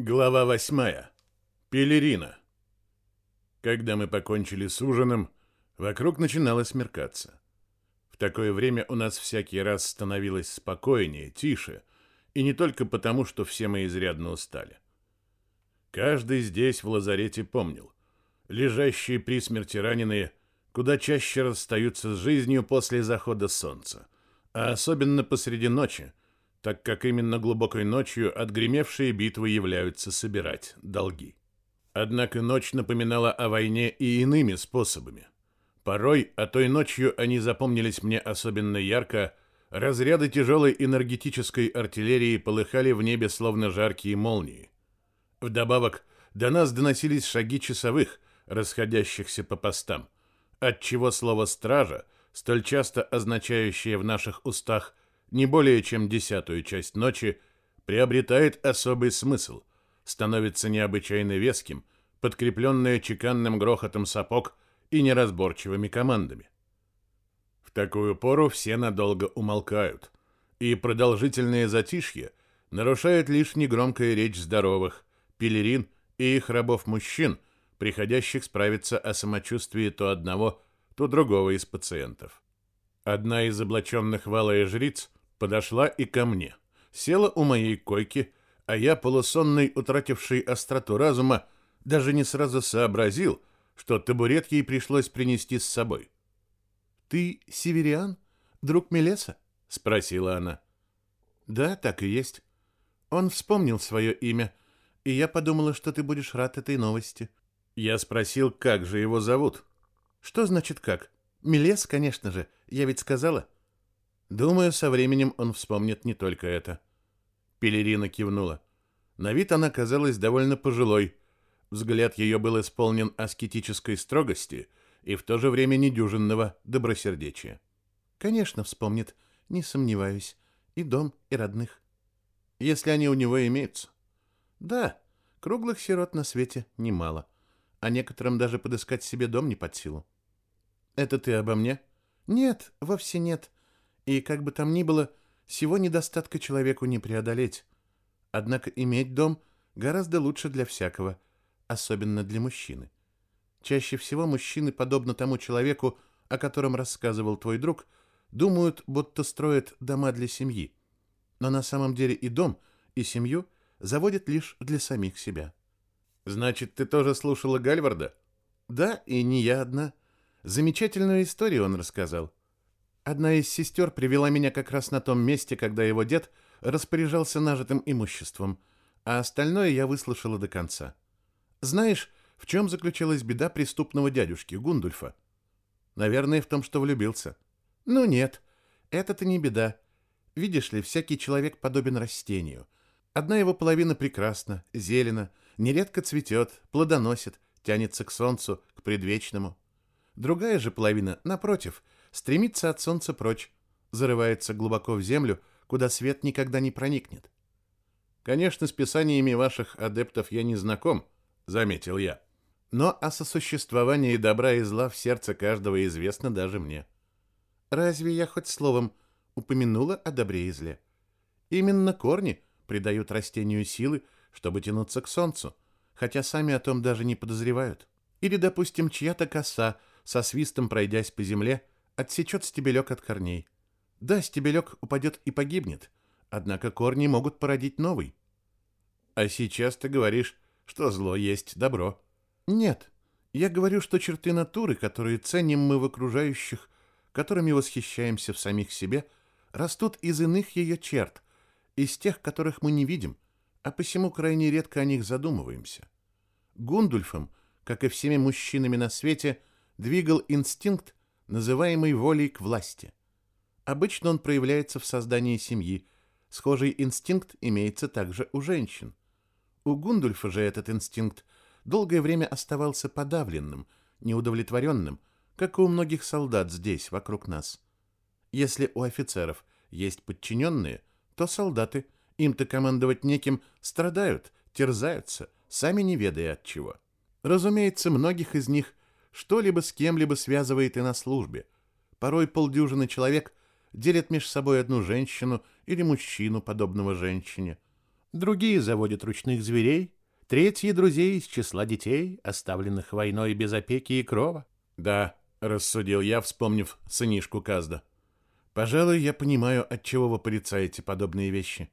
Глава восьмая. Пелерина. Когда мы покончили с ужином, вокруг начинало смеркаться. В такое время у нас всякий раз становилось спокойнее, тише, и не только потому, что все мы изрядно устали. Каждый здесь в лазарете помнил. Лежащие при смерти раненые куда чаще расстаются с жизнью после захода солнца, а особенно посреди ночи, так как именно глубокой ночью отгремевшие битвы являются собирать долги. Однако ночь напоминала о войне и иными способами. Порой, а той ночью они запомнились мне особенно ярко, разряды тяжелой энергетической артиллерии полыхали в небе словно жаркие молнии. Вдобавок, до нас доносились шаги часовых, расходящихся по постам, отчего слово «стража», столь часто означающее в наших устах не более чем десятую часть ночи, приобретает особый смысл, становится необычайно веским, подкрепленное чеканным грохотом сапог и неразборчивыми командами. В такую пору все надолго умолкают, и продолжительное затишье нарушает лишь негромкая речь здоровых, пелерин и их рабов-мужчин, приходящих справиться о самочувствии то одного, то другого из пациентов. Одна из облаченных валая жриц подошла и ко мне, села у моей койки, а я, полусонный, утративший остроту разума, даже не сразу сообразил, что табурет ей пришлось принести с собой. «Ты севериан? Друг Мелеса?» — спросила она. «Да, так и есть. Он вспомнил свое имя, и я подумала, что ты будешь рад этой новости». Я спросил, как же его зовут. «Что значит как? Мелес, конечно же, я ведь сказала». Думаю, со временем он вспомнит не только это. Пелерина кивнула. На вид она казалась довольно пожилой. Взгляд ее был исполнен аскетической строгости и в то же время недюжинного добросердечия. Конечно, вспомнит, не сомневаюсь. И дом, и родных. Если они у него имеются. Да, круглых сирот на свете немало. А некоторым даже подыскать себе дом не под силу. Это ты обо мне? Нет, вовсе нет. И как бы там ни было, всего недостатка человеку не преодолеть. Однако иметь дом гораздо лучше для всякого, особенно для мужчины. Чаще всего мужчины, подобно тому человеку, о котором рассказывал твой друг, думают, будто строят дома для семьи. Но на самом деле и дом, и семью заводят лишь для самих себя. Значит, ты тоже слушала Гальварда? Да, и не я одна. Замечательную историю он рассказал. Одна из сестер привела меня как раз на том месте, когда его дед распоряжался нажитым имуществом, а остальное я выслушала до конца. Знаешь, в чем заключалась беда преступного дядюшки Гундульфа? Наверное, в том, что влюбился. Ну нет, это-то не беда. Видишь ли, всякий человек подобен растению. Одна его половина прекрасна, зелена, нередко цветет, плодоносит, тянется к солнцу, к предвечному. Другая же половина, напротив — стремится от солнца прочь, зарывается глубоко в землю, куда свет никогда не проникнет. Конечно, с писаниями ваших адептов я не знаком, заметил я. Но о сосуществовании добра и зла в сердце каждого известно даже мне. Разве я хоть словом упомянула о добре и зле? Именно корни придают растению силы, чтобы тянуться к солнцу, хотя сами о том даже не подозревают. Или, допустим, чья-то коса, со свистом пройдясь по земле, отсечет стебелек от корней. Да, стебелек упадет и погибнет, однако корни могут породить новый. А сейчас ты говоришь, что зло есть добро. Нет, я говорю, что черты натуры, которые ценим мы в окружающих, которыми восхищаемся в самих себе, растут из иных ее черт, из тех, которых мы не видим, а посему крайне редко о них задумываемся. Гундульфом, как и всеми мужчинами на свете, двигал инстинкт, называемый волей к власти. Обычно он проявляется в создании семьи. Схожий инстинкт имеется также у женщин. У Гундульфа же этот инстинкт долгое время оставался подавленным, неудовлетворенным, как и у многих солдат здесь, вокруг нас. Если у офицеров есть подчиненные, то солдаты, им-то командовать неким, страдают, терзаются, сами не ведая от чего. Разумеется, многих из них что-либо с кем-либо связывает и на службе. Порой полдюжины человек делят между собой одну женщину или мужчину, подобного женщине. Другие заводят ручных зверей, третьи — друзей из числа детей, оставленных войной без опеки и крова. Да, рассудил я, вспомнив сынишку Казда. Пожалуй, я понимаю, от чего вы порицаете подобные вещи.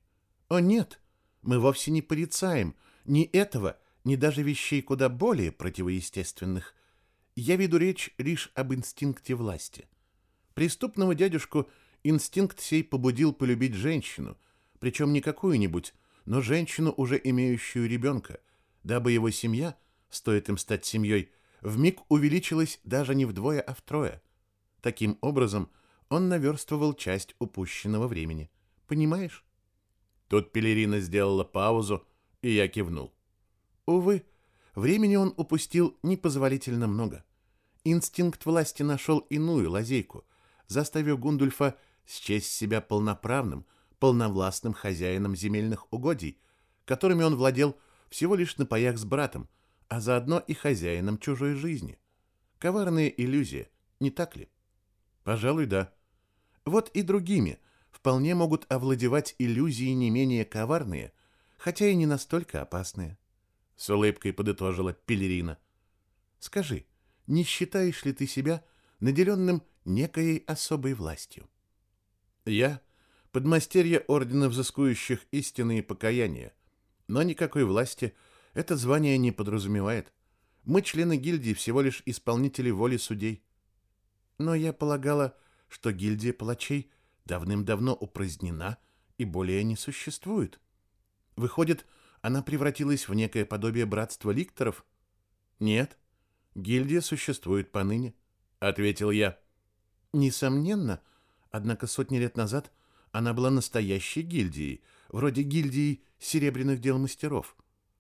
О нет, мы вовсе не порицаем ни этого, ни даже вещей куда более противоестественных. Я веду речь лишь об инстинкте власти. Преступного дядюшку инстинкт сей побудил полюбить женщину, причем не какую-нибудь, но женщину, уже имеющую ребенка, дабы его семья, стоит им стать семьей, вмиг увеличилась даже не вдвое, а втрое. Таким образом, он наверстывал часть упущенного времени. Понимаешь? Тут Пелерина сделала паузу, и я кивнул. Увы, времени он упустил непозволительно много. Инстинкт власти нашел иную лазейку, заставив Гундульфа счесть себя полноправным, полновластным хозяином земельных угодий, которыми он владел всего лишь на паях с братом, а заодно и хозяином чужой жизни. Коварная иллюзия, не так ли? Пожалуй, да. Вот и другими вполне могут овладевать иллюзии не менее коварные, хотя и не настолько опасные. С улыбкой подытожила Пелерина. Скажи, не считаешь ли ты себя наделенным некой особой властью? Я — подмастерье Ордена Взыскующих Истины и Покаяния, но никакой власти это звание не подразумевает. Мы, члены гильдии, всего лишь исполнители воли судей. Но я полагала, что гильдия палачей давным-давно упразднена и более не существует. Выходит, она превратилась в некое подобие братства ликторов? Нет, гильдия существует поныне, ответил я. Несомненно, однако сотни лет назад она была настоящей гильдией, вроде гильдии серебряных дел мастеров.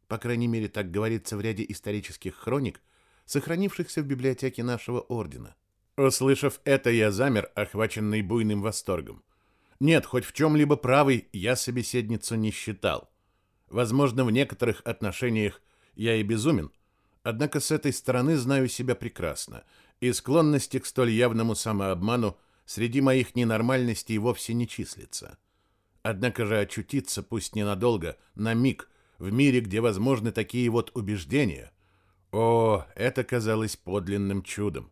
По крайней мере, так говорится в ряде исторических хроник, сохранившихся в библиотеке нашего ордена. Услышав это, я замер, охваченный буйным восторгом. Нет, хоть в чем-либо правый я собеседницу не считал. Возможно, в некоторых отношениях я и безумен, однако с этой стороны знаю себя прекрасно, и склонности к столь явному самообману среди моих ненормальностей вовсе не числится. Однако же очутиться, пусть ненадолго, на миг, в мире, где возможны такие вот убеждения, о, это казалось подлинным чудом.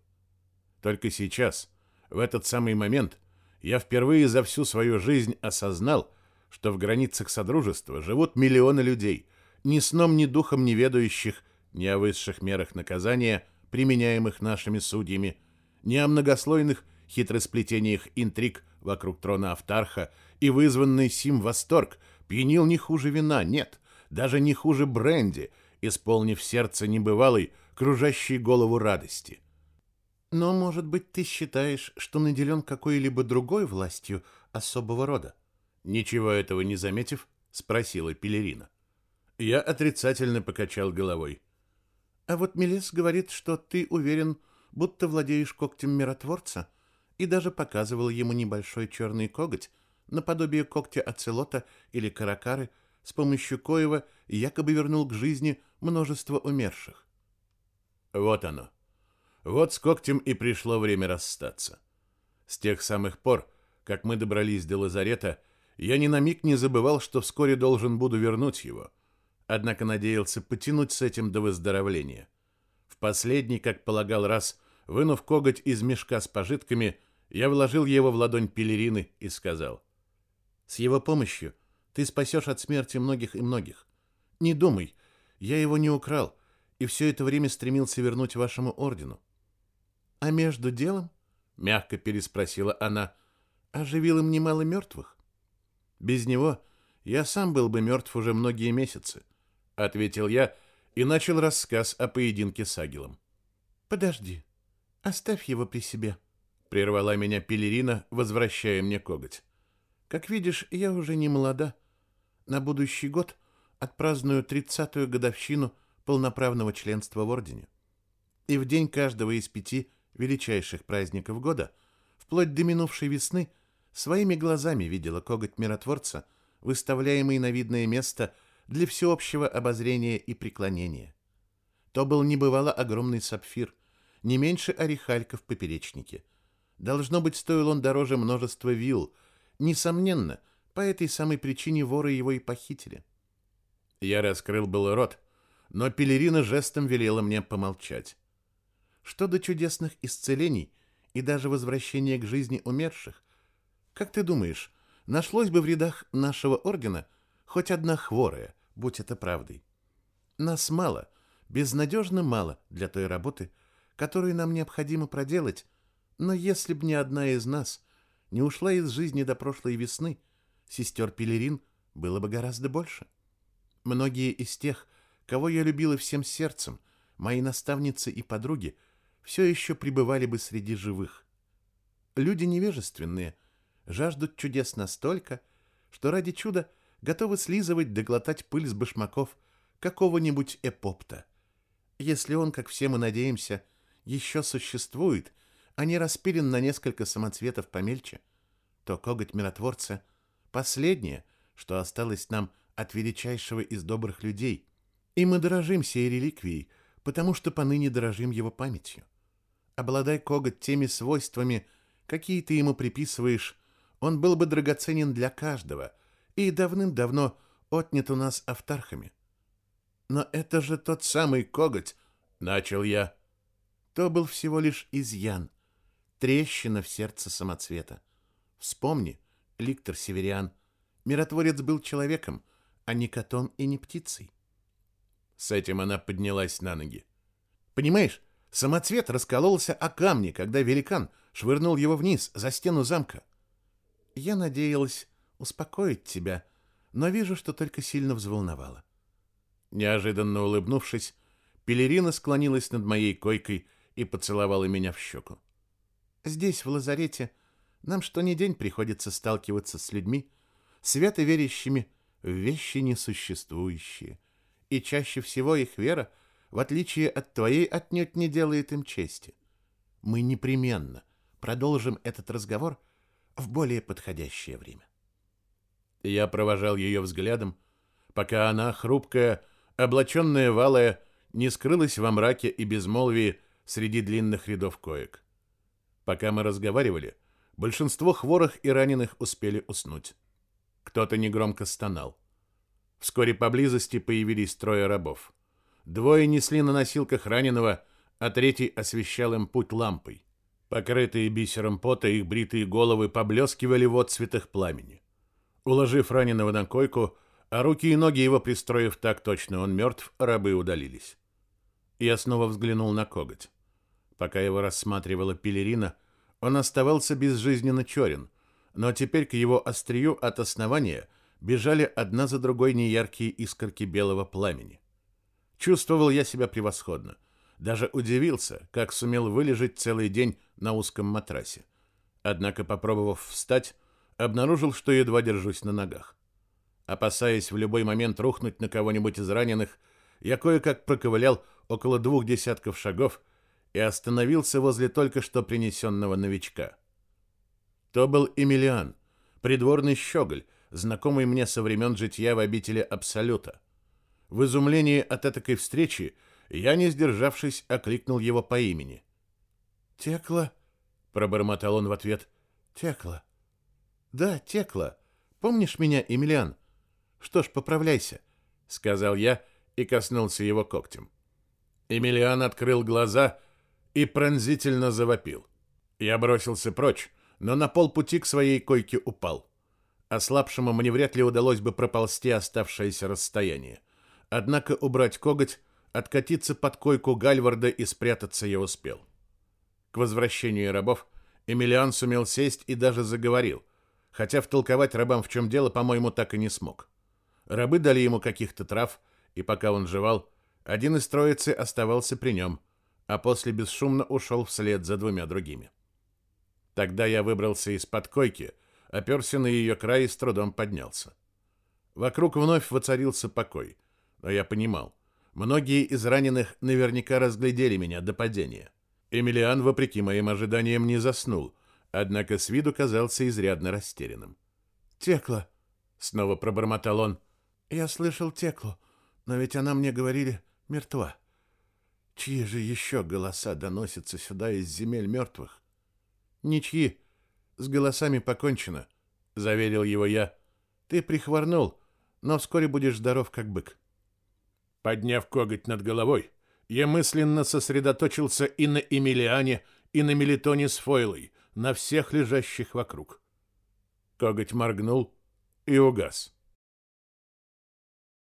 Только сейчас, в этот самый момент, я впервые за всю свою жизнь осознал, что в границах Содружества живут миллионы людей, ни сном, ни духом не ведающих ни о высших мерах наказания, применяемых нашими судьями, ни о многослойных хитросплетениях интриг вокруг трона Автарха и вызванный сим восторг пьянил не хуже вина, нет, даже не хуже бренди, исполнив сердце небывалой, кружащей голову радости. Но, может быть, ты считаешь, что наделен какой-либо другой властью особого рода? Ничего этого не заметив, спросила Пелерина. Я отрицательно покачал головой. А вот Мелес говорит, что ты уверен, будто владеешь когтем миротворца, и даже показывал ему небольшой черный коготь, наподобие когтя оцелота или каракары, с помощью коего якобы вернул к жизни множество умерших. Вот оно. Вот с когтем и пришло время расстаться. С тех самых пор, как мы добрались до лазарета, я ни на миг не забывал, что вскоре должен буду вернуть его. Однако надеялся потянуть с этим до выздоровления. В последний, как полагал раз, вынув коготь из мешка с пожитками, я вложил его в ладонь пелерины и сказал. «С его помощью ты спасешь от смерти многих и многих. Не думай, я его не украл, и все это время стремился вернуть вашему ордену». «А между делом?» — мягко переспросила она. «Оживил им немало мертвых?» Без него я сам был бы мертв уже многие месяцы, ответил я и начал рассказ о поединке с Агилом. Подожди. Оставь его при себе, прервала меня Пелерина, возвращая мне коготь. Как видишь, я уже не молода. На будущий год отпраздную тридцатую годовщину полноправного членства в ордене. И в день каждого из пяти величайших праздников года, вплоть до минувшей весны, своими глазами видела коготь миротворца, выставляемый на видное место для всеобщего обозрения и преклонения. То был небывало огромный сапфир, не меньше орехалька в поперечнике. Должно быть, стоил он дороже множества вилл. Несомненно, по этой самой причине воры его и похитили. Я раскрыл был рот, но пелерина жестом велела мне помолчать. Что до чудесных исцелений и даже возвращения к жизни умерших, как ты думаешь, нашлось бы в рядах нашего ордена хоть одна хворая, будь это правдой? Нас мало, безнадежно мало для той работы, которую нам необходимо проделать, но если б ни одна из нас не ушла из жизни до прошлой весны, сестер Пелерин было бы гораздо больше. Многие из тех, кого я любила всем сердцем, мои наставницы и подруги, все еще пребывали бы среди живых. Люди невежественные жаждут чудес настолько, что ради чуда готовы слизывать да глотать пыль с башмаков какого-нибудь эпопта. Если он, как все мы надеемся, еще существует, а не распилен на несколько самоцветов помельче, то коготь миротворца — последнее, что осталось нам от величайшего из добрых людей, и мы дорожим сей реликвией, потому что поныне дорожим его памятью. Обладай коготь теми свойствами, какие ты ему приписываешь, он был бы драгоценен для каждого и давным-давно отнят у нас автархами. Но это же тот самый коготь, начал я. То был всего лишь изъян, трещина в сердце самоцвета. Вспомни, Ликтор Севериан, миротворец был человеком, а не котом и не птицей. С этим она поднялась на ноги. Понимаешь, самоцвет раскололся о камни, когда великан швырнул его вниз, за стену замка. Я надеялась успокоить тебя, но вижу, что только сильно взволновала. Неожиданно улыбнувшись, Пелерина склонилась над моей койкой и поцеловала меня в щеку. Здесь, в лазарете, нам что ни день приходится сталкиваться с людьми, свято верящими в вещи несуществующие, и чаще всего их вера, в отличие от твоей, отнюдь не делает им чести. Мы непременно продолжим этот разговор в более подходящее время. Я провожал ее взглядом, пока она, хрупкая, облаченная валая, не скрылась во мраке и безмолвии среди длинных рядов коек. Пока мы разговаривали, большинство хворых и раненых успели уснуть. Кто-то негромко стонал. Вскоре поблизости появились трое рабов. Двое несли на носилках раненого, а третий освещал им путь лампой. Покрытые бисером пота их бритые головы поблескивали в отцветах пламени. Уложив раненого на койку, а руки и ноги его пристроив так точно, он мертв, рабы удалились. Я снова взглянул на коготь. Пока его рассматривала пелерина, он оставался безжизненно черен, но теперь к его острию от основания бежали одна за другой неяркие искорки белого пламени. Чувствовал я себя превосходно. Даже удивился, как сумел вылежать целый день на узком матрасе. Однако, попробовав встать, обнаружил, что едва держусь на ногах. Опасаясь в любой момент рухнуть на кого-нибудь из раненых, я кое-как проковылял около двух десятков шагов и остановился возле только что принесенного новичка. То был Эмилиан, придворный щеголь, знакомый мне со времен житья в обители Абсолюта. В изумлении от этой встречи я, не сдержавшись, окликнул его по имени. «Текла?» — пробормотал он в ответ. «Текла». «Да, Текла. Помнишь меня, Эмилиан? Что ж, поправляйся», — сказал я и коснулся его когтем. Эмилиан открыл глаза и пронзительно завопил. Я бросился прочь, но на полпути к своей койке упал. Ослабшему мне вряд ли удалось бы проползти оставшееся расстояние. Однако убрать коготь, откатиться под койку Гальварда и спрятаться я успел. К возвращению рабов Эмилиан сумел сесть и даже заговорил, хотя втолковать рабам в чем дело, по-моему, так и не смог. Рабы дали ему каких-то трав, и пока он жевал, один из троицы оставался при нем, а после бесшумно ушел вслед за двумя другими. Тогда я выбрался из-под койки, оперся на ее край и с трудом поднялся. Вокруг вновь воцарился покой, но я понимал, многие из раненых наверняка разглядели меня до падения. Эмилиан, вопреки моим ожиданиям, не заснул, однако с виду казался изрядно растерянным. «Текла!» — снова пробормотал он. «Я слышал Теклу, но ведь она мне говорили мертва. Чьи же еще голоса доносятся сюда из земель мертвых? Ничьи. С голосами покончено, заверил его я. Ты прихворнул, но вскоре будешь здоров как бык. Подняв коготь над головой, я мысленно сосредоточился и на Эмилиане, и на Мелитоне с Фойлой, на всех лежащих вокруг. Коготь моргнул и угас.